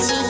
I'll